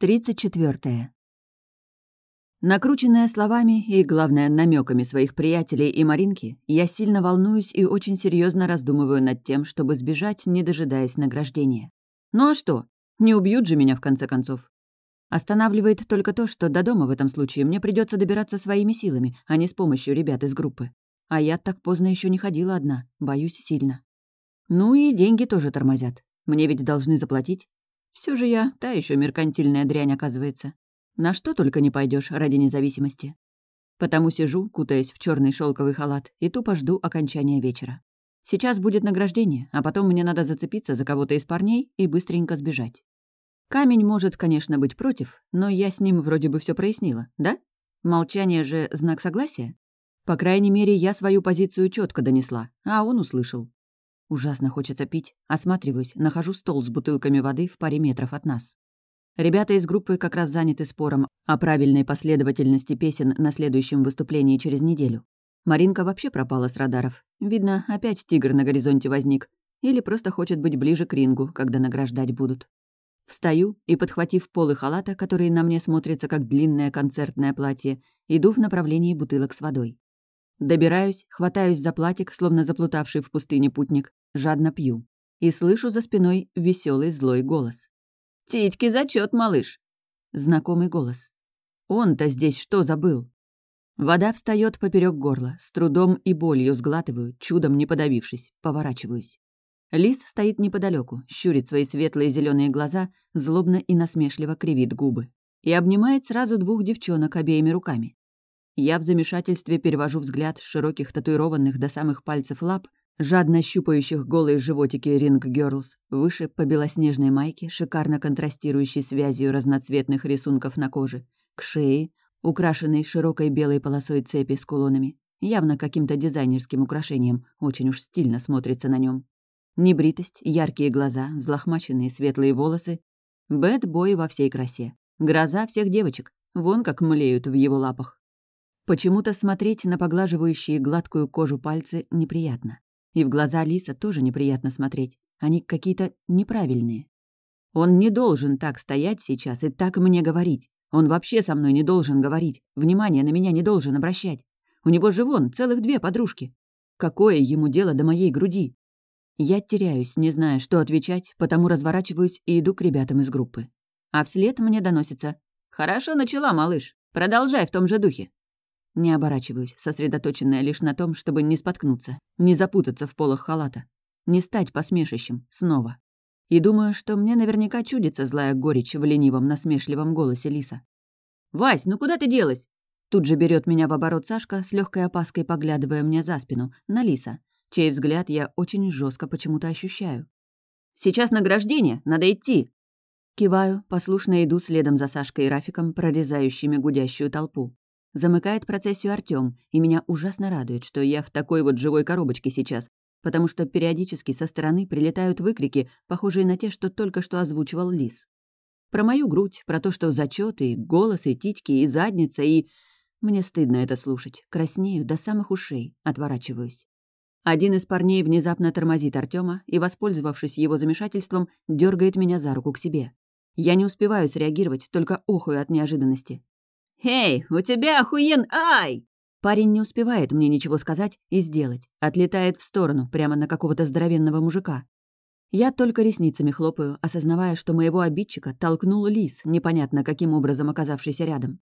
34. Накрученная словами и, главное, намеками своих приятелей и Маринки, я сильно волнуюсь и очень серьезно раздумываю над тем, чтобы сбежать, не дожидаясь награждения. Ну а что? Не убьют же меня, в конце концов. Останавливает только то, что до дома в этом случае мне придется добираться своими силами, а не с помощью ребят из группы. А я так поздно еще не ходила одна, боюсь сильно. Ну и деньги тоже тормозят. Мне ведь должны заплатить. Все же я та еще меркантильная дрянь, оказывается. На что только не пойдешь ради независимости. Потому сижу, кутаясь в черный шелковый халат, и тупо жду окончания вечера. Сейчас будет награждение, а потом мне надо зацепиться за кого-то из парней и быстренько сбежать. Камень может, конечно, быть против, но я с ним вроде бы все прояснила, да? Молчание же знак согласия? По крайней мере, я свою позицию четко донесла, а он услышал. Ужасно хочется пить. Осматриваюсь, нахожу стол с бутылками воды в паре метров от нас. Ребята из группы как раз заняты спором о правильной последовательности песен на следующем выступлении через неделю. Маринка вообще пропала с радаров. Видно, опять тигр на горизонте возник. Или просто хочет быть ближе к рингу, когда награждать будут. Встаю и, подхватив полы халата, которые на мне смотрятся как длинное концертное платье, иду в направлении бутылок с водой. Добираюсь, хватаюсь за платик, словно заплутавший в пустыне путник, жадно пью. И слышу за спиной веселый злой голос. «Титьки зачет, малыш!» Знакомый голос. «Он-то здесь что забыл?» Вода встает поперек горла, с трудом и болью сглатываю, чудом не подавившись, поворачиваюсь. Лис стоит неподалеку, щурит свои светлые зеленые глаза, злобно и насмешливо кривит губы. И обнимает сразу двух девчонок обеими руками. Я в замешательстве перевожу взгляд с широких татуированных до самых пальцев лап, жадно щупающих голые животики ринг Girls, выше по белоснежной майке, шикарно контрастирующей связью разноцветных рисунков на коже, к шее, украшенной широкой белой полосой цепи с кулонами, явно каким-то дизайнерским украшением, очень уж стильно смотрится на нем. Небритость, яркие глаза, взлохмаченные светлые волосы. Бэт-бой во всей красе. Гроза всех девочек. Вон как млеют в его лапах. Почему-то смотреть на поглаживающие гладкую кожу пальцы неприятно. И в глаза Лиса тоже неприятно смотреть. Они какие-то неправильные. Он не должен так стоять сейчас и так мне говорить. Он вообще со мной не должен говорить. Внимание на меня не должен обращать. У него же вон целых две подружки. Какое ему дело до моей груди? Я теряюсь, не зная, что отвечать, потому разворачиваюсь и иду к ребятам из группы. А вслед мне доносится «Хорошо начала, малыш. Продолжай в том же духе». Не оборачиваюсь, сосредоточенная лишь на том, чтобы не споткнуться, не запутаться в полах халата, не стать посмешищем снова. И думаю, что мне наверняка чудится злая горечь в ленивом, насмешливом голосе Лиса. «Вась, ну куда ты делась?» Тут же берет меня в оборот Сашка, с легкой опаской поглядывая мне за спину, на Лиса, чей взгляд я очень жестко почему-то ощущаю. «Сейчас награждение, надо идти!» Киваю, послушно иду следом за Сашкой и Рафиком, прорезающими гудящую толпу. Замыкает процессию Артём, и меня ужасно радует, что я в такой вот живой коробочке сейчас, потому что периодически со стороны прилетают выкрики, похожие на те, что только что озвучивал Лис. Про мою грудь, про то, что зачёт, и голос, и титьки, и задница, и... Мне стыдно это слушать. Краснею до самых ушей, отворачиваюсь. Один из парней внезапно тормозит Артема и, воспользовавшись его замешательством, дергает меня за руку к себе. Я не успеваю среагировать, только охую от неожиданности. «Эй, у тебя охуен... Ай!» Парень не успевает мне ничего сказать и сделать. Отлетает в сторону, прямо на какого-то здоровенного мужика. Я только ресницами хлопаю, осознавая, что моего обидчика толкнул лис, непонятно каким образом оказавшийся рядом.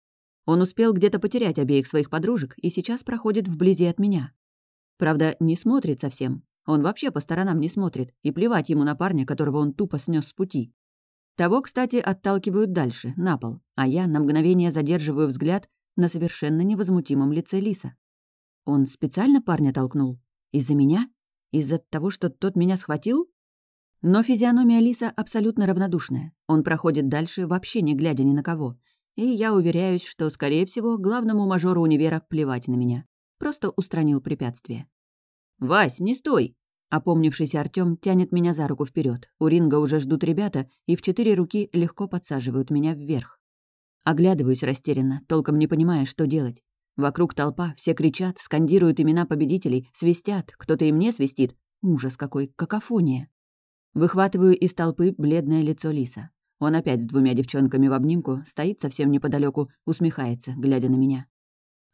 Он успел где-то потерять обеих своих подружек и сейчас проходит вблизи от меня. Правда, не смотрит совсем. Он вообще по сторонам не смотрит, и плевать ему на парня, которого он тупо снес с пути. Того, кстати, отталкивают дальше, на пол, а я на мгновение задерживаю взгляд на совершенно невозмутимом лице Лиса. Он специально парня толкнул? Из-за меня? Из-за того, что тот меня схватил? Но физиономия Лиса абсолютно равнодушная. Он проходит дальше, вообще не глядя ни на кого. И я уверяюсь, что, скорее всего, главному мажору универа плевать на меня. Просто устранил препятствие. «Вась, не стой!» Опомнившийся Артём тянет меня за руку вперед. У ринга уже ждут ребята, и в четыре руки легко подсаживают меня вверх. Оглядываюсь растерянно, толком не понимая, что делать. Вокруг толпа, все кричат, скандируют имена победителей, свистят, кто-то и мне свистит. Ужас какой, какофония. Выхватываю из толпы бледное лицо Лиса. Он опять с двумя девчонками в обнимку, стоит совсем неподалеку, усмехается, глядя на меня.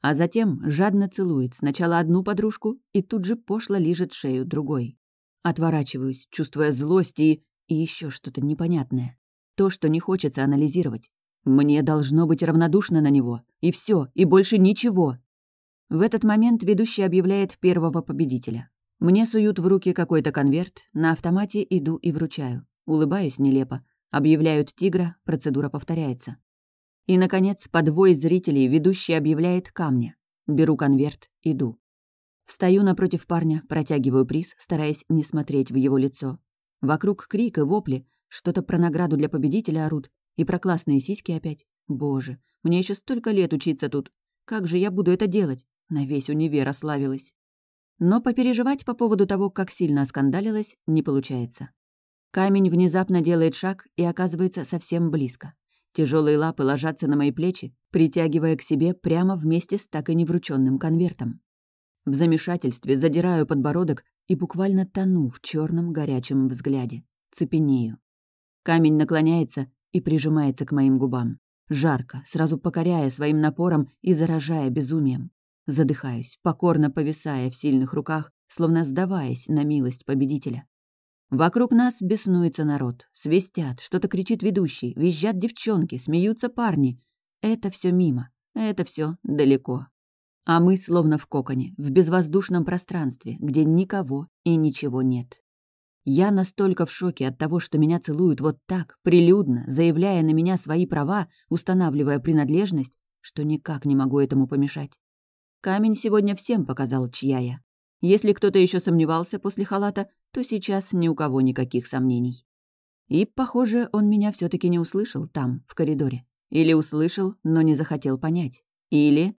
А затем жадно целует сначала одну подружку и тут же пошло лижет шею другой. Отворачиваюсь, чувствуя злость и... и еще что-то непонятное. То, что не хочется анализировать. Мне должно быть равнодушно на него. И все, и больше ничего. В этот момент ведущий объявляет первого победителя. Мне суют в руки какой-то конверт, на автомате иду и вручаю. Улыбаюсь нелепо. Объявляют тигра, процедура повторяется. И, наконец, подвой зрителей ведущий объявляет камня. Беру конверт, иду. Встаю напротив парня, протягиваю приз, стараясь не смотреть в его лицо. Вокруг крик и вопли, что-то про награду для победителя орут, и про классные сиськи опять. Боже, мне еще столько лет учиться тут. Как же я буду это делать? На весь универ ославилась. Но попереживать по поводу того, как сильно оскандалилась, не получается. Камень внезапно делает шаг и оказывается совсем близко. Тяжелые лапы ложатся на мои плечи, притягивая к себе прямо вместе с так и неврученным конвертом. В замешательстве задираю подбородок и буквально тону в черном горячем взгляде. Цепенею. Камень наклоняется и прижимается к моим губам. Жарко, сразу покоряя своим напором и заражая безумием. Задыхаюсь, покорно повисая в сильных руках, словно сдаваясь на милость победителя. Вокруг нас беснуется народ. Свистят, что-то кричит ведущий, визжат девчонки, смеются парни. Это все мимо, это все далеко. А мы словно в коконе, в безвоздушном пространстве, где никого и ничего нет. Я настолько в шоке от того, что меня целуют вот так, прилюдно, заявляя на меня свои права, устанавливая принадлежность, что никак не могу этому помешать. Камень сегодня всем показал, чья я. Если кто-то еще сомневался после халата, то сейчас ни у кого никаких сомнений. И, похоже, он меня все таки не услышал там, в коридоре. Или услышал, но не захотел понять. Или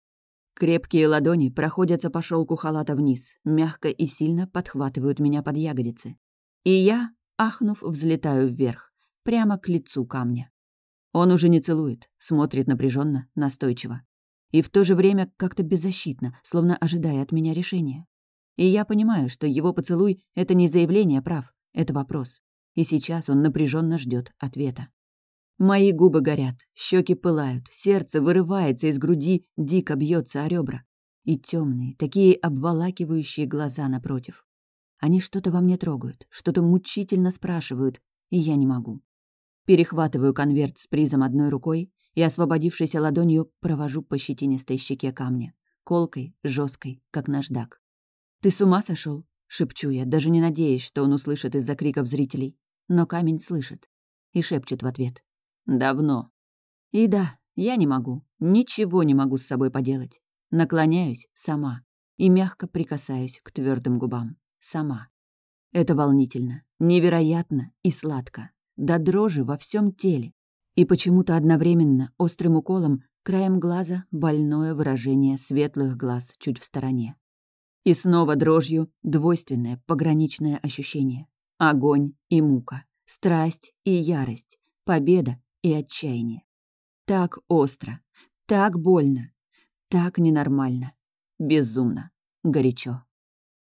Крепкие ладони проходятся по шелку халата вниз, мягко и сильно подхватывают меня под ягодицы. И я, ахнув, взлетаю вверх, прямо к лицу камня. Он уже не целует, смотрит напряженно, настойчиво. И в то же время как-то беззащитно, словно ожидая от меня решения. И я понимаю, что его поцелуй — это не заявление прав, это вопрос. И сейчас он напряженно ждет ответа. Мои губы горят, щеки пылают, сердце вырывается из груди, дико бьется о ребра. И темные, такие обволакивающие глаза напротив. Они что-то во мне трогают, что-то мучительно спрашивают, и я не могу. Перехватываю конверт с призом одной рукой и, освободившейся ладонью, провожу по щетинистой щеке камня, колкой, жесткой, как наждак. «Ты с ума сошел? шепчу я, даже не надеясь, что он услышит из-за криков зрителей. Но камень слышит и шепчет в ответ. Давно. И да, я не могу, ничего не могу с собой поделать. Наклоняюсь сама и мягко прикасаюсь к твердым губам. Сама. Это волнительно, невероятно и сладко. До дрожи во всем теле. И почему-то одновременно острым уколом краем глаза больное выражение светлых глаз чуть в стороне. И снова дрожью двойственное пограничное ощущение. Огонь и мука, страсть и ярость, победа и отчаяние. Так остро, так больно, так ненормально, безумно, горячо.